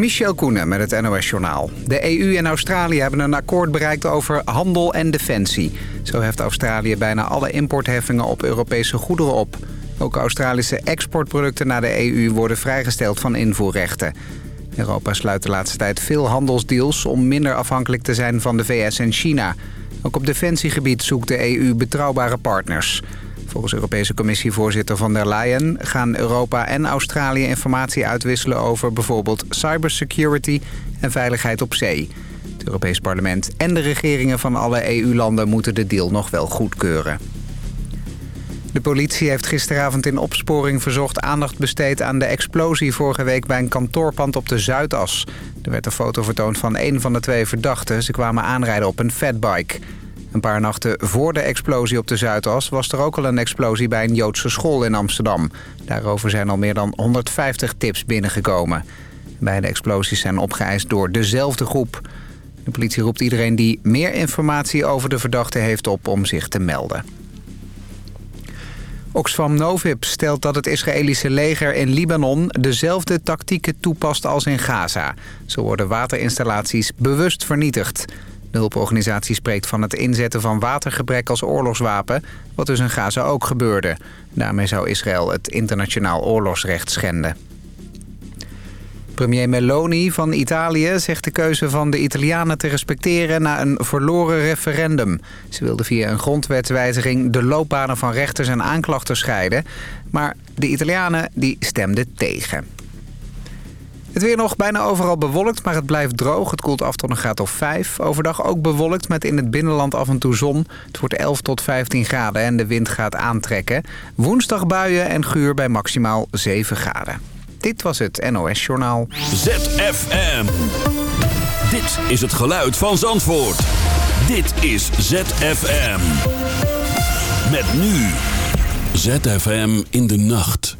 Michel Koenen met het NOS-journaal. De EU en Australië hebben een akkoord bereikt over handel en defensie. Zo heft Australië bijna alle importheffingen op Europese goederen op. Ook Australische exportproducten naar de EU worden vrijgesteld van invoerrechten. Europa sluit de laatste tijd veel handelsdeals om minder afhankelijk te zijn van de VS en China. Ook op defensiegebied zoekt de EU betrouwbare partners. Volgens Europese Commissievoorzitter van der Leyen gaan Europa en Australië informatie uitwisselen over bijvoorbeeld cybersecurity en veiligheid op zee. Het Europees Parlement en de regeringen van alle EU-landen moeten de deal nog wel goedkeuren. De politie heeft gisteravond in opsporing verzocht aandacht besteed aan de explosie vorige week bij een kantoorpand op de Zuidas. Er werd een foto vertoond van een van de twee verdachten. Ze kwamen aanrijden op een fatbike. Een paar nachten voor de explosie op de Zuidas was er ook al een explosie bij een Joodse school in Amsterdam. Daarover zijn al meer dan 150 tips binnengekomen. Beide explosies zijn opgeëist door dezelfde groep. De politie roept iedereen die meer informatie over de verdachte heeft op om zich te melden. Oxfam Novib stelt dat het Israëlische leger in Libanon dezelfde tactieken toepast als in Gaza. Zo worden waterinstallaties bewust vernietigd. De hulporganisatie spreekt van het inzetten van watergebrek als oorlogswapen... wat dus in Gaza ook gebeurde. Daarmee zou Israël het internationaal oorlogsrecht schenden. Premier Meloni van Italië zegt de keuze van de Italianen te respecteren na een verloren referendum. Ze wilde via een grondwetswijziging de loopbanen van rechters en aanklachters scheiden. Maar de Italianen die stemden tegen. Het weer nog bijna overal bewolkt, maar het blijft droog. Het koelt af tot een graad of 5. Overdag ook bewolkt met in het binnenland af en toe zon. Het wordt 11 tot 15 graden en de wind gaat aantrekken. Woensdag buien en guur bij maximaal 7 graden. Dit was het NOS Journaal. ZFM. Dit is het geluid van Zandvoort. Dit is ZFM. Met nu. ZFM in de nacht.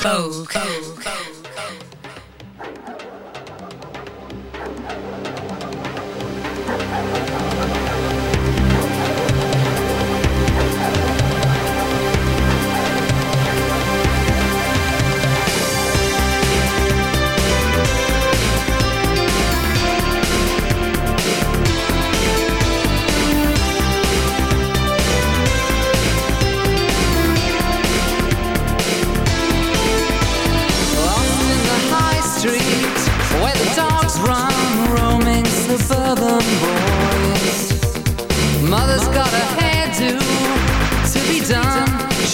Vogue. Vogue. Vogue.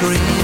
scream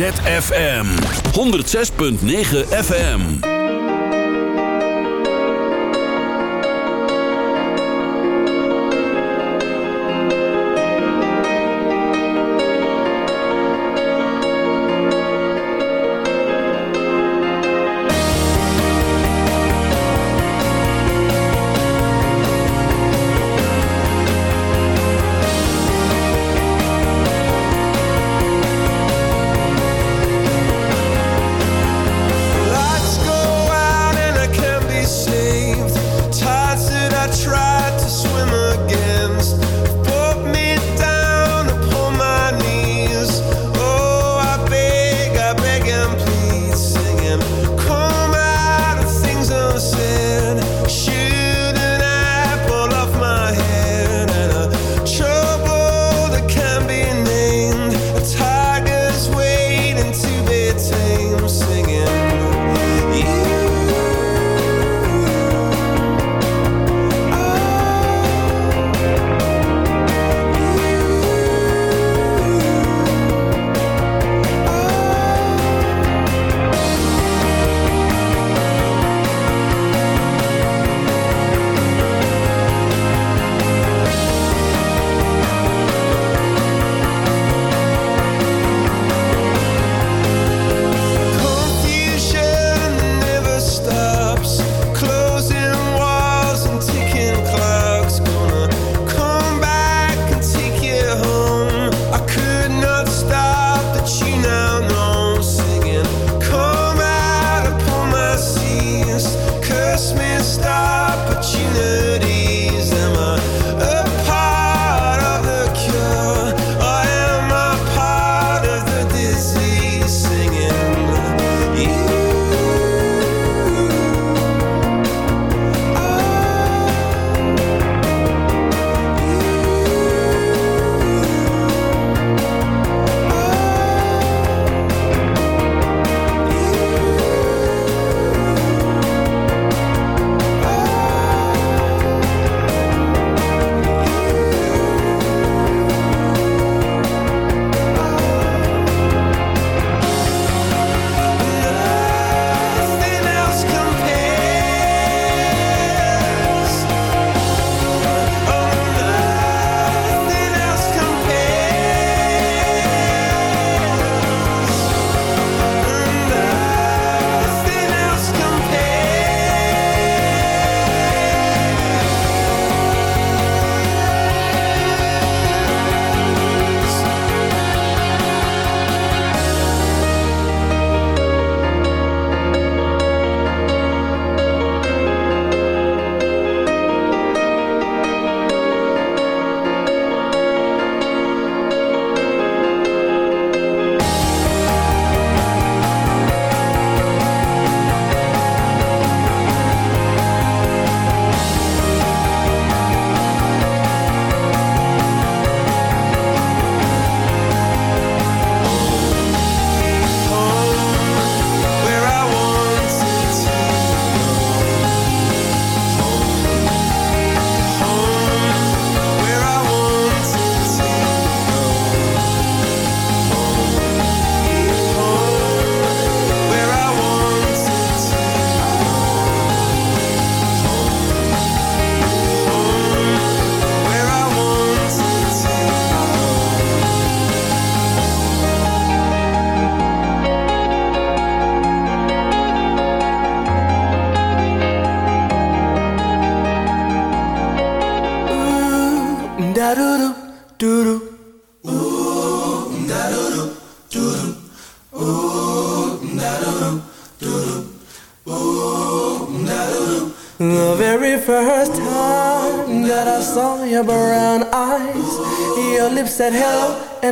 ZFM 106.9 FM.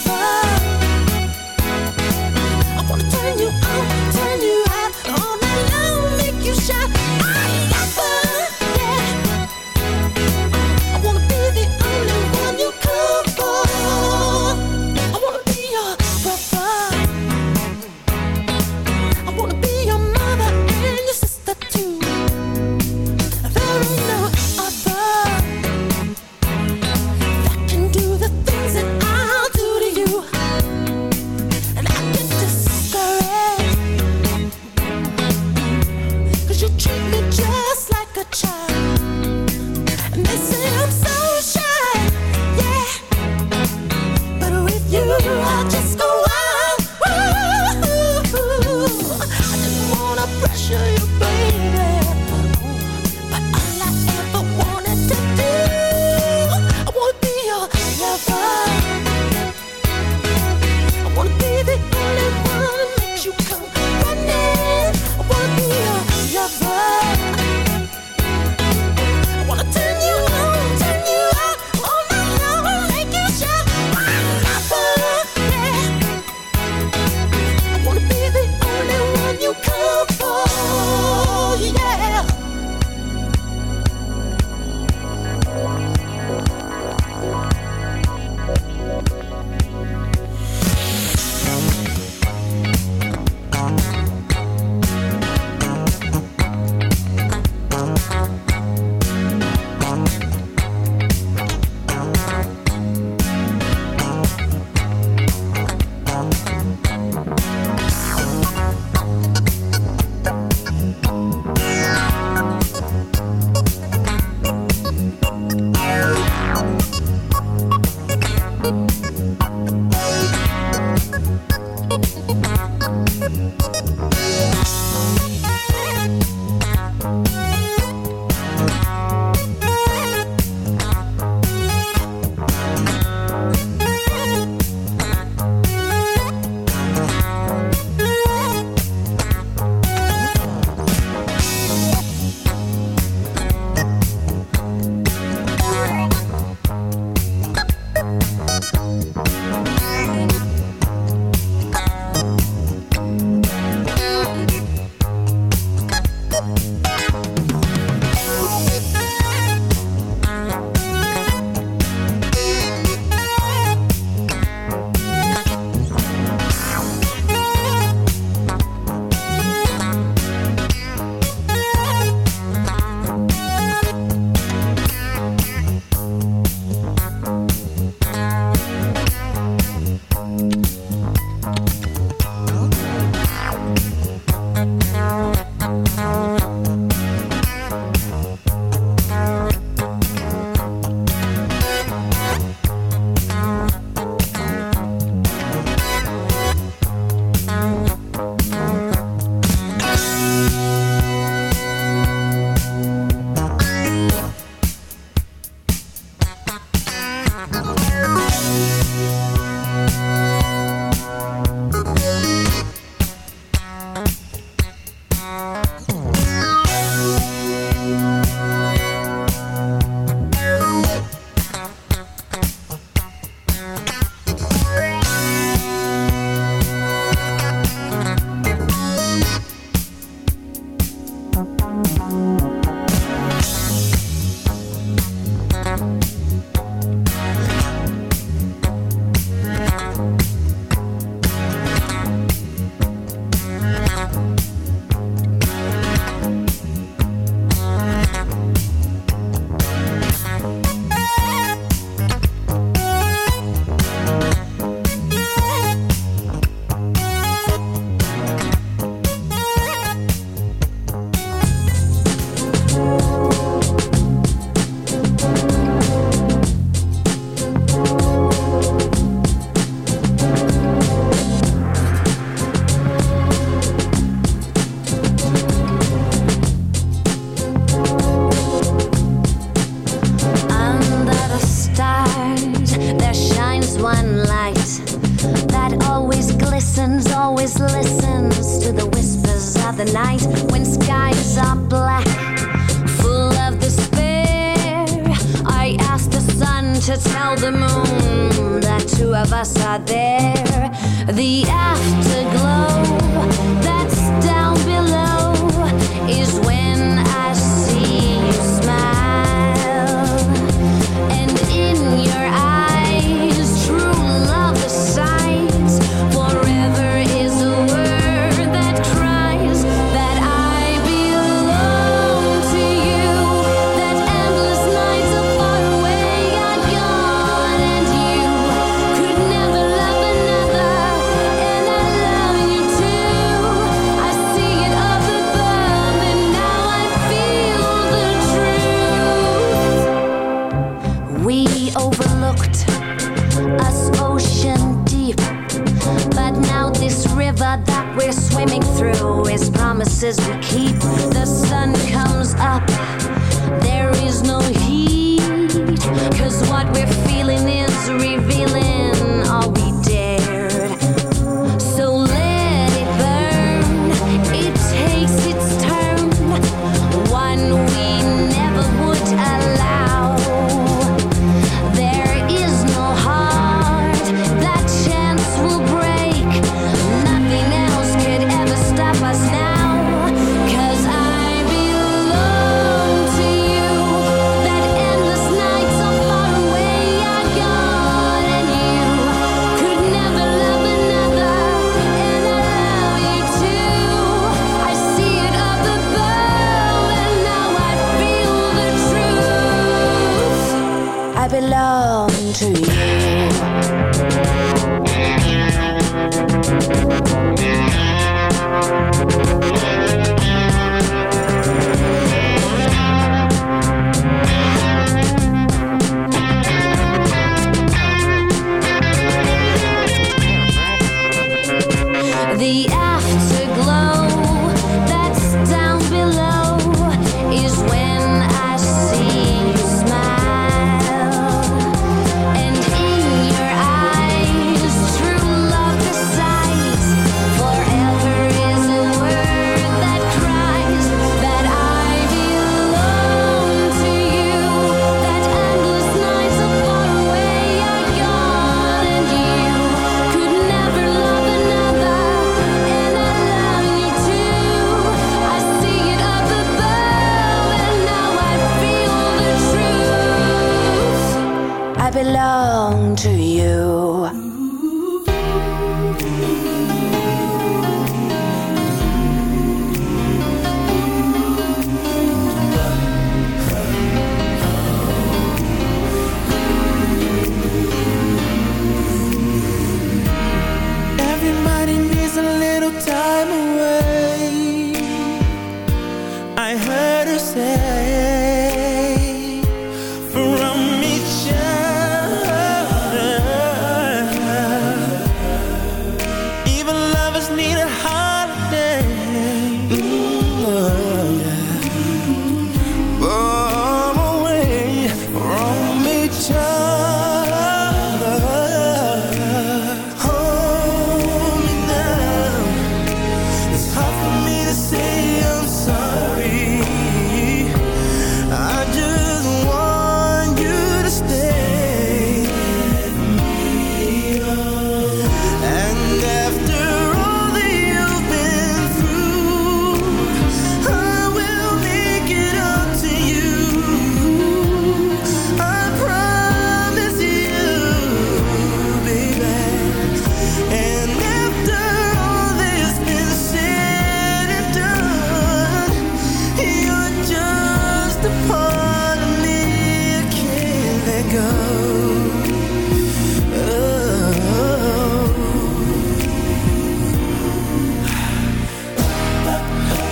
above.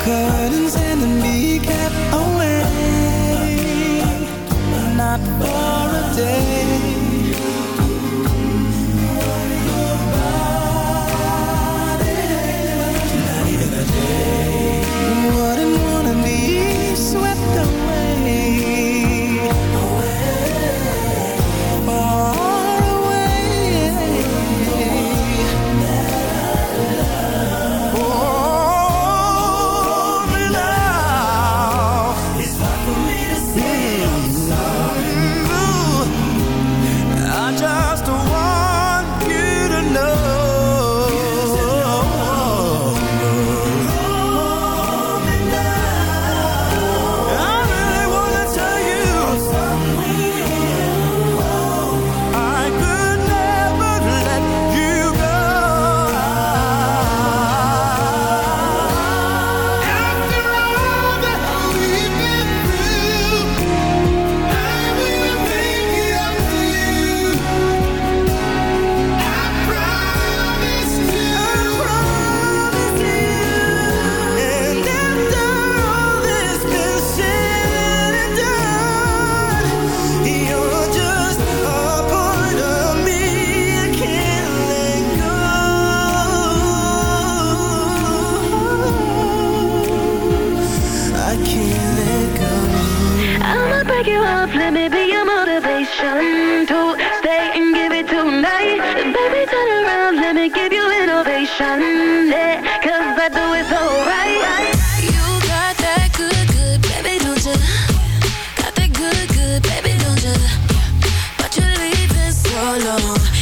curtains and then be kept away. Not for a day. solo.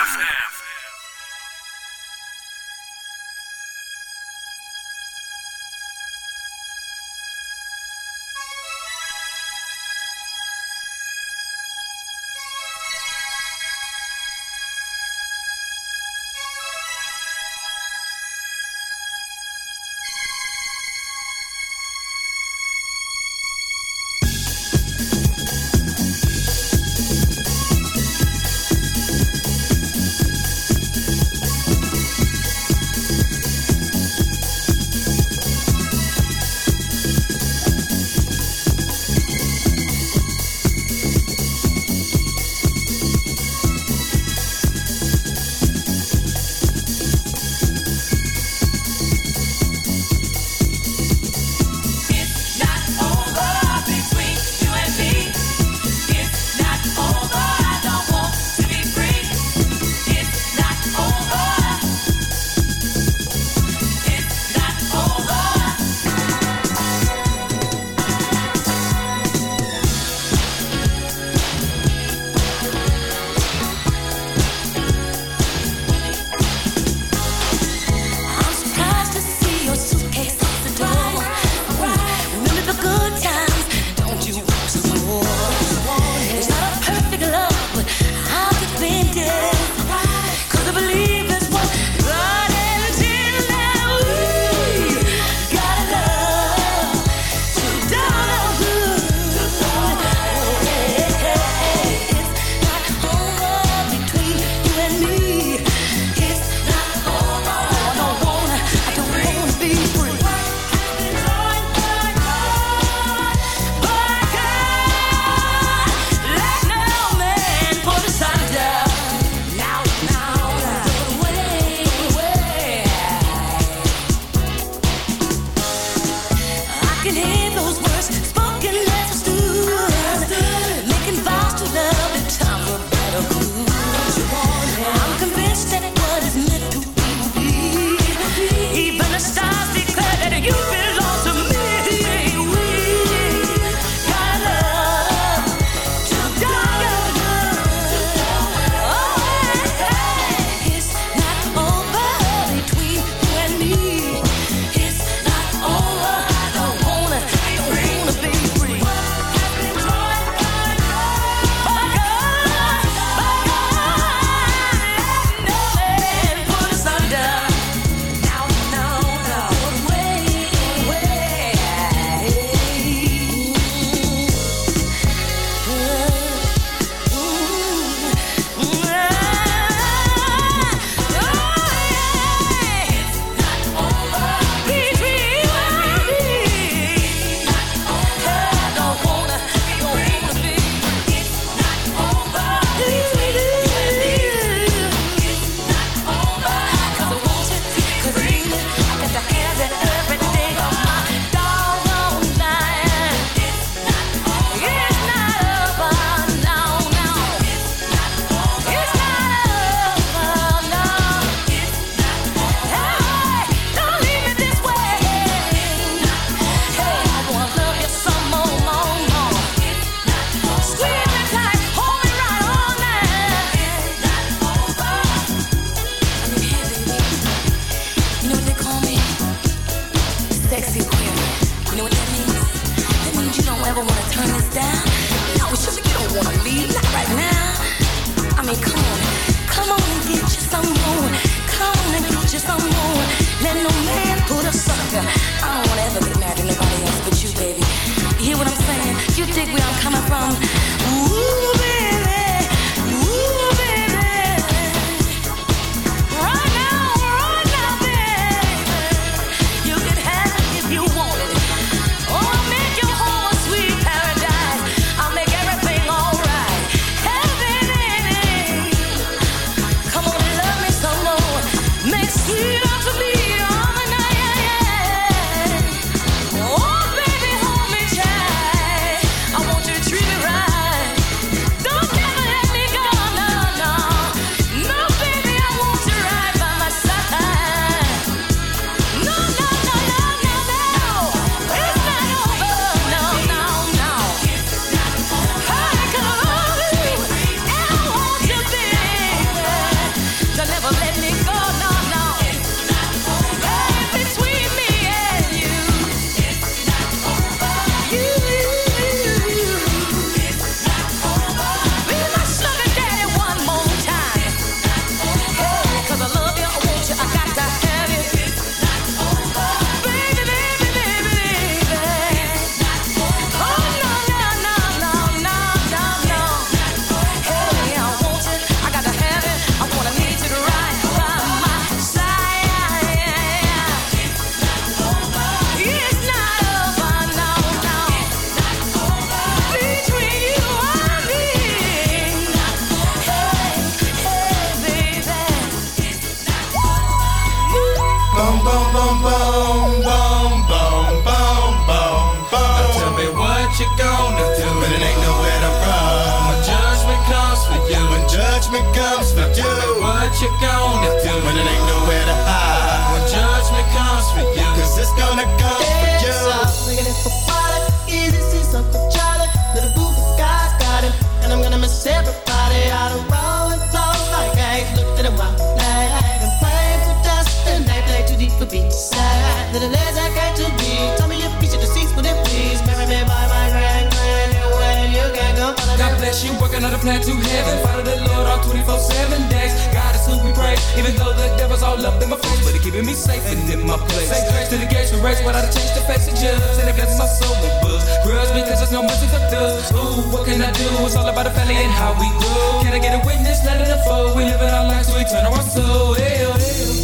Plan to heaven. Follow the Lord all 24 7 days. God is who we pray, even though the devil's all up in my face. But he keeping me safe and in my place. Say grace to the gates we race without a change to face the judge. And bless my soul with books. Grudge because there's no mercy for thugs. Ooh, what can I do? It's all about the family and how we grow. Can I get a witness? Let it unfold. We living our lives, so we turn our soul. Hell, oh, hell. Oh.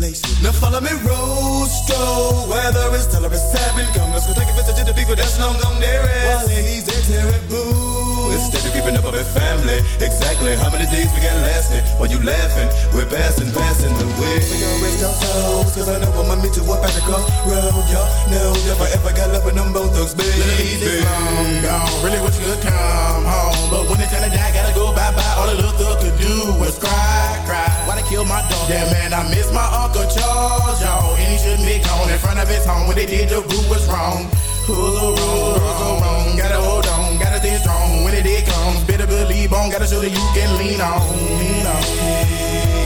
Still. Now follow me, Rosto. Whether it's tell or it's seven. Come, let's go take a visit to the people that's long gone there is. While ladies, they terrible. Instead of keeping up with family. Exactly how many days we got lasting? While you laughing, we're passing, passing the way. We gon' rest our souls, cause I know I'ma meet you up at the crossroad. Y'all know if I ever got love with them both thugs, baby. Ladies long gone, really wish you could come home. But when it's time to die, gotta go bye-bye. All the little thug could do was cry, cry. Why they kill my dog? Yeah, man, I miss my Uncle Charles, y'all. And he shouldn't be gone in front of his home. When they did, the root was wrong. Who's so wrong, who's wrong? Gotta hold on, gotta stay strong. When it did comes, better believe on. Gotta show that you can lean on, lean on.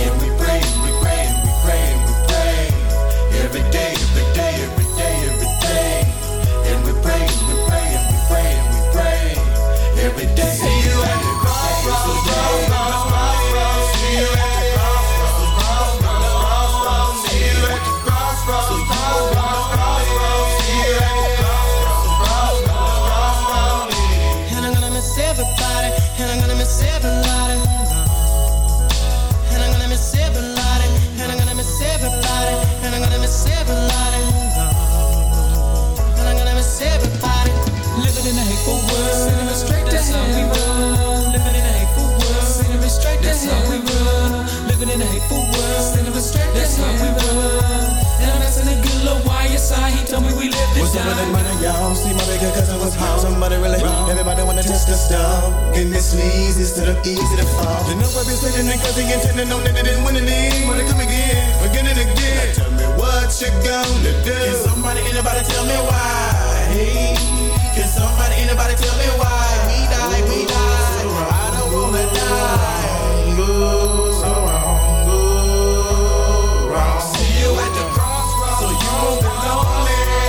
And we pray, we pray, we pray, we pray. Every day, every day, every day, every day. And we pray, we pray, we pray, we pray. Every day. See you at the crossroads. Hateful world. Me straight That's how we roll. Living in a hateful world. Me straight That's how we roll. Living in a hateful world. Me straight That's how we roll. And I'm asking a good little YSI. He told me we live this What's up with that time. money, y'all? See my bigger cousin was home. Somebody really wrong. Everybody wanna test the stuff. And this leads instead of easy to fall. Know I've been sitting and cause he intended on that it didn't win any. Wanna come again, again and again. Now tell me what you gonna do. Can somebody, anybody tell me why? Hey, can somebody, anybody tell me why? We die, we die. I don't wanna die. So wrong, wrong. See you at the crossroads, so you won't be lonely.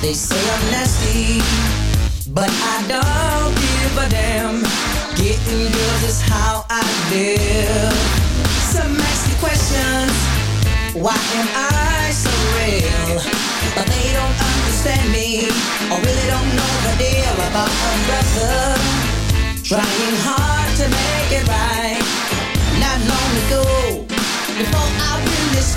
They say I'm nasty, but I don't give a damn. Getting girls is how I live. Some ask questions. Why am I so real? But they don't understand me, or really don't know the deal about a brother. Trying hard to make it right. Not long ago, before I win this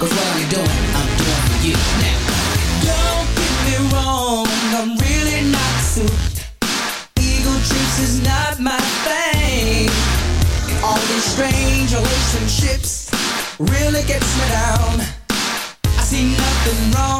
Cause what I'm doing, I'm doing for you now. Don't get me wrong, I'm really not suited. Eagle trips is not my thing. All these strange relationships really gets me down. I see nothing wrong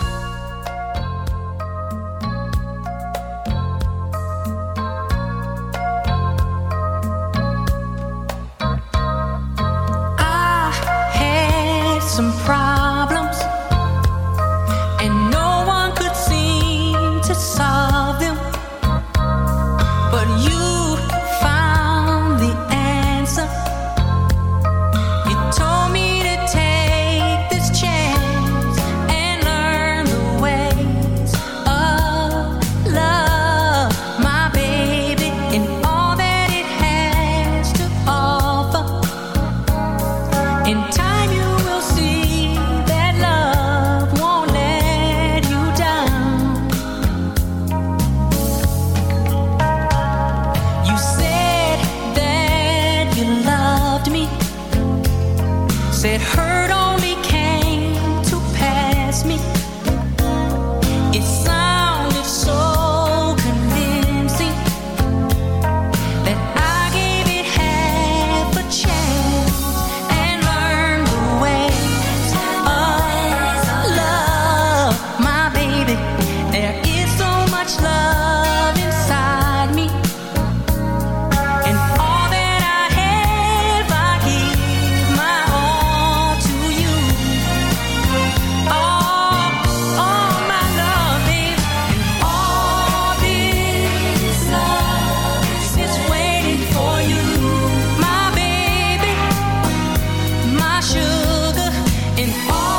sugar in all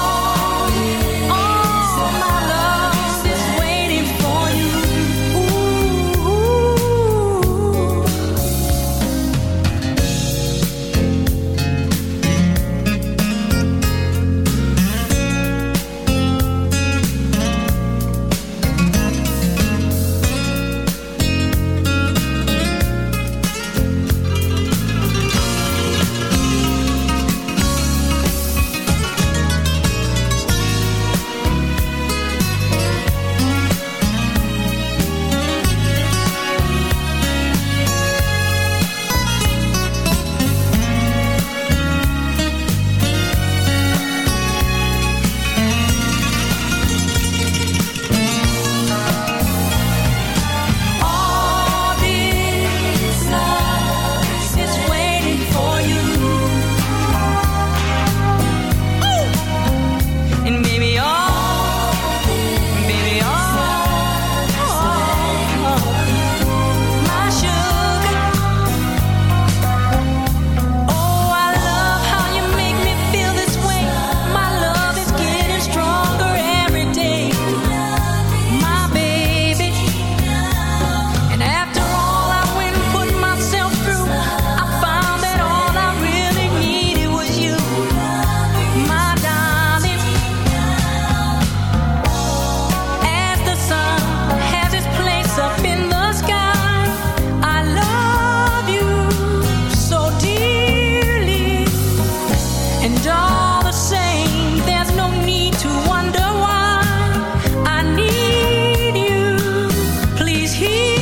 keep